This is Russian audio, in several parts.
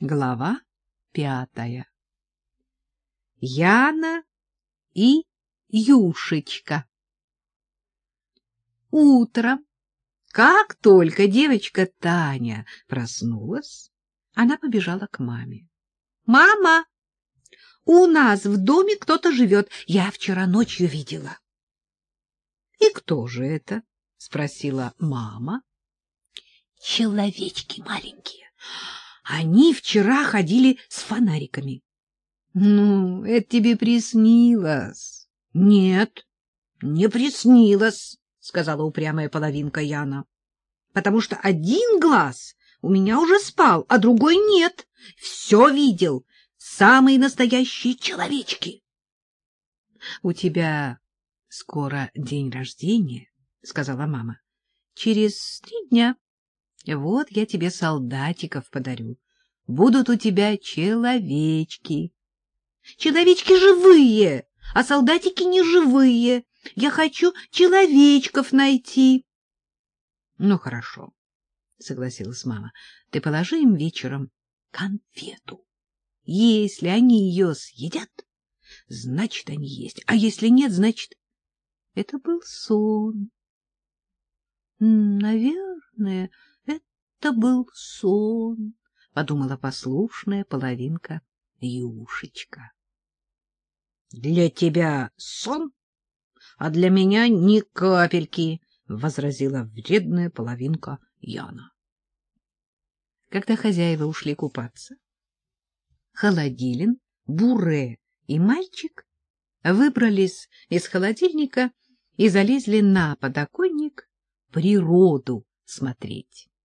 Глава пятая Яна и Юшечка Утром, как только девочка Таня проснулась, она побежала к маме. — Мама, у нас в доме кто-то живет, я вчера ночью видела. — И кто же это? — спросила мама. — Человечки маленькие. Они вчера ходили с фонариками. — Ну, это тебе приснилось. — Нет, не приснилось, — сказала упрямая половинка Яна. — Потому что один глаз у меня уже спал, а другой нет. Все видел. Самые настоящие человечки. — У тебя скоро день рождения, — сказала мама. — Через три дня. Вот я тебе солдатиков подарю. Будут у тебя человечки. Человечки живые, а солдатики не живые. Я хочу человечков найти. Ну, хорошо, согласилась мама. Ты положи им вечером конфету. Если они ее съедят, значит, они есть. А если нет, значит, это был сон. Наверное, это был сон, — подумала послушная половинка Юшечка. — Для тебя сон, а для меня ни капельки, — возразила вредная половинка Яна. Когда хозяева ушли купаться, Холодилин, Буре и мальчик выбрались из холодильника и залезли на подоконник природу смотреть. —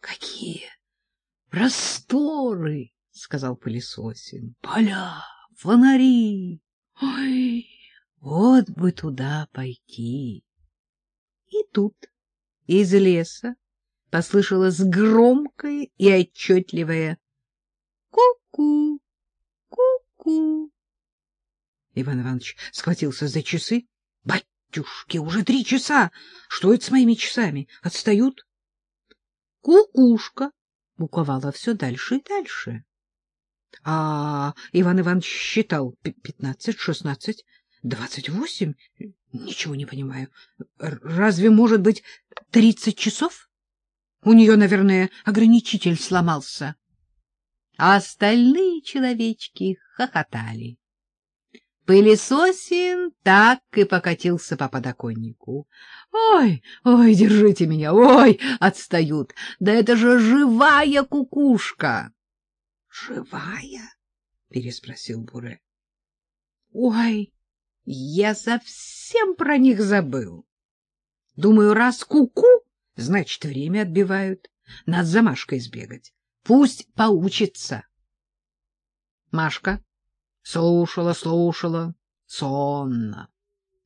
Какие просторы! — сказал пылесосин. — Поля, фонари! Ой, вот бы туда пойти! И тут из леса послышалось громкое и отчетливое «Ку-ку! Ку-ку!» Иван Иванович схватился за часы. «Батюшки, уже три часа! Что это с моими часами? Отстают?» Кукушка буковала все дальше и дальше. А Иван Иванович считал пятнадцать, шестнадцать, двадцать восемь. Ничего не понимаю. Разве может быть тридцать часов? У нее, наверное, ограничитель сломался. А остальные человечки хохотали. Пылесосин так и покатился по подоконнику. «Ой, ой, держите меня! Ой, отстают! Да это же живая кукушка!» «Живая?» — переспросил Буре. «Ой, я совсем про них забыл. Думаю, раз куку, -ку, значит, время отбивают. Надо за Машкой сбегать. Пусть поучится». Машка Слушала, слушала, сонно.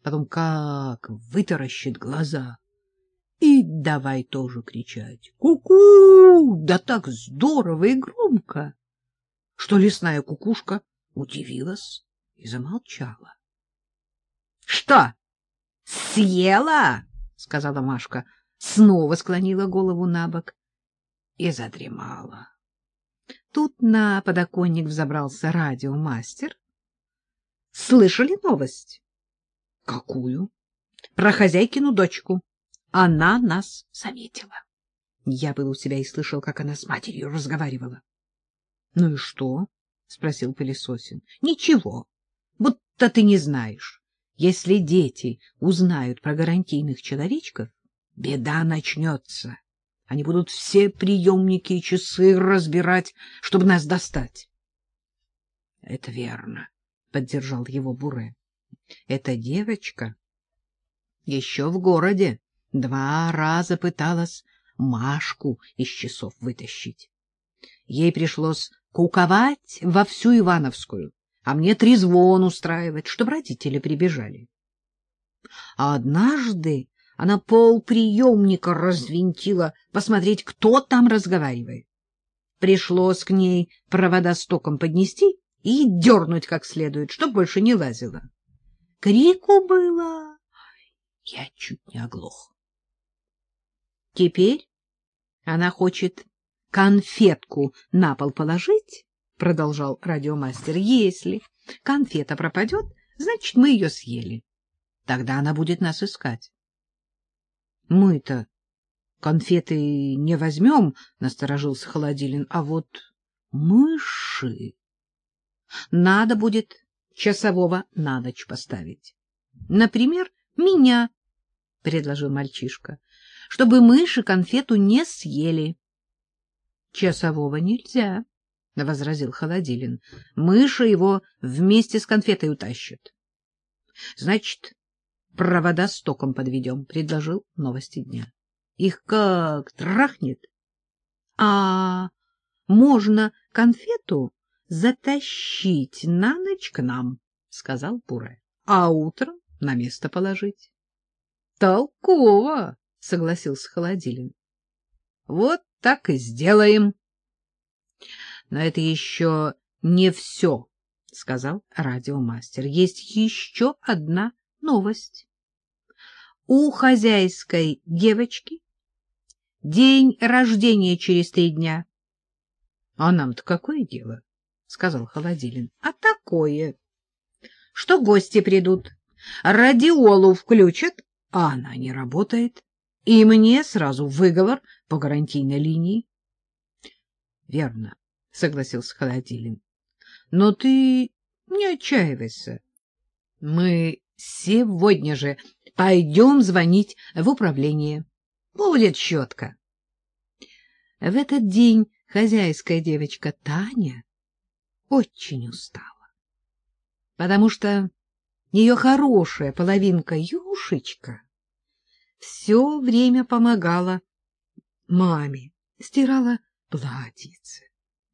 Потом как вытаращит глаза. И давай тоже кричать. Ку-ку! Да так здорово и громко, что лесная кукушка удивилась и замолчала. — Что, съела? — сказала Машка, снова склонила голову на бок и задремала. Тут на подоконник взобрался радиомастер. Слышали новость? Какую? Про хозяйкину дочку. Она нас заметила. Я был у себя и слышал, как она с матерью разговаривала. — Ну и что? — спросил Пылесосин. — Ничего. Будто ты не знаешь. Если дети узнают про гарантийных человечков, беда начнется. Они будут все приемники и часы разбирать, чтобы нас достать. — Это верно, — поддержал его Буре. — Эта девочка еще в городе два раза пыталась Машку из часов вытащить. Ей пришлось куковать во всю Ивановскую, а мне трезвон устраивать, чтобы родители прибежали. А однажды она полприемника развинтила, посмотреть, кто там разговаривает. Пришлось к ней провода стоком поднести и дернуть как следует, чтоб больше не лазила. Крику было, я чуть не оглох. Теперь она хочет конфетку на пол положить, — продолжал радиомастер, — если конфета пропадет, значит, мы ее съели. Тогда она будет нас искать. — Мы-то конфеты не возьмем, — насторожился Холодилин, — а вот мыши... Надо будет часового на ночь поставить. Например, меня, — предложил мальчишка, — чтобы мыши конфету не съели. — Часового нельзя, — возразил Холодилин. — Мыши его вместе с конфетой утащат. — Значит, провода с током подведем, — предложил новости дня. Их как трахнет. А можно конфету затащить на ночь к нам, — сказал Пуре, — а утром на место положить. — Толково, — согласился Холодилин. — Вот так и сделаем. — Но это еще не все, — сказал радиомастер. — Есть еще одна новость. У хозяйской девочки день рождения через три дня. — А нам-то какое дело? — сказал Холодилин. — А такое, что гости придут, радиолу включат, а она не работает, и мне сразу выговор по гарантийной линии. — Верно, — согласился Холодилин. — Но ты не отчаивайся. Мы сегодня же пойдем звонить в управление. Будет щетка. В этот день хозяйская девочка Таня очень устала, потому что ее хорошая половинка Юшечка все время помогала маме, стирала платьице,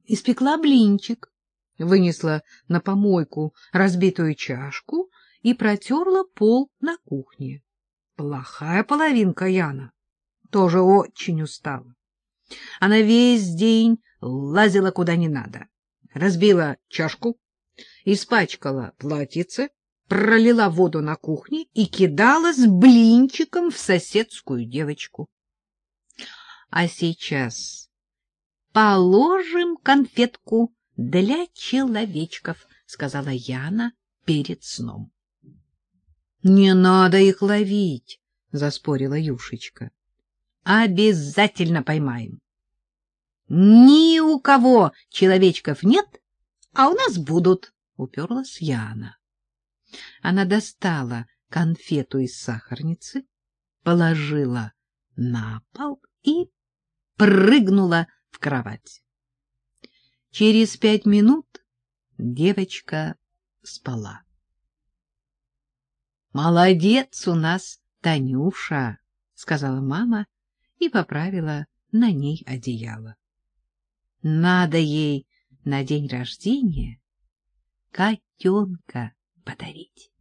испекла блинчик, вынесла на помойку разбитую чашку и протерла пол на кухне. Плохая половинка Яна тоже очень устала. Она весь день лазила куда не надо, разбила чашку, испачкала платьице, пролила воду на кухне и кидала с блинчиком в соседскую девочку. А сейчас положим конфетку для человечков, сказала Яна перед сном. Не надо их ловить, заспорила Юшечка. Обязательно поймаем. Ни у кого человечков нет, а у нас будут, уперлась Яна. Она достала конфету из сахарницы, положила на пол и прыгнула в кровать. Через пять минут девочка спала. — Молодец у нас, Танюша, — сказала мама и поправила на ней одеяло. Надо ей на день рождения котенка подарить.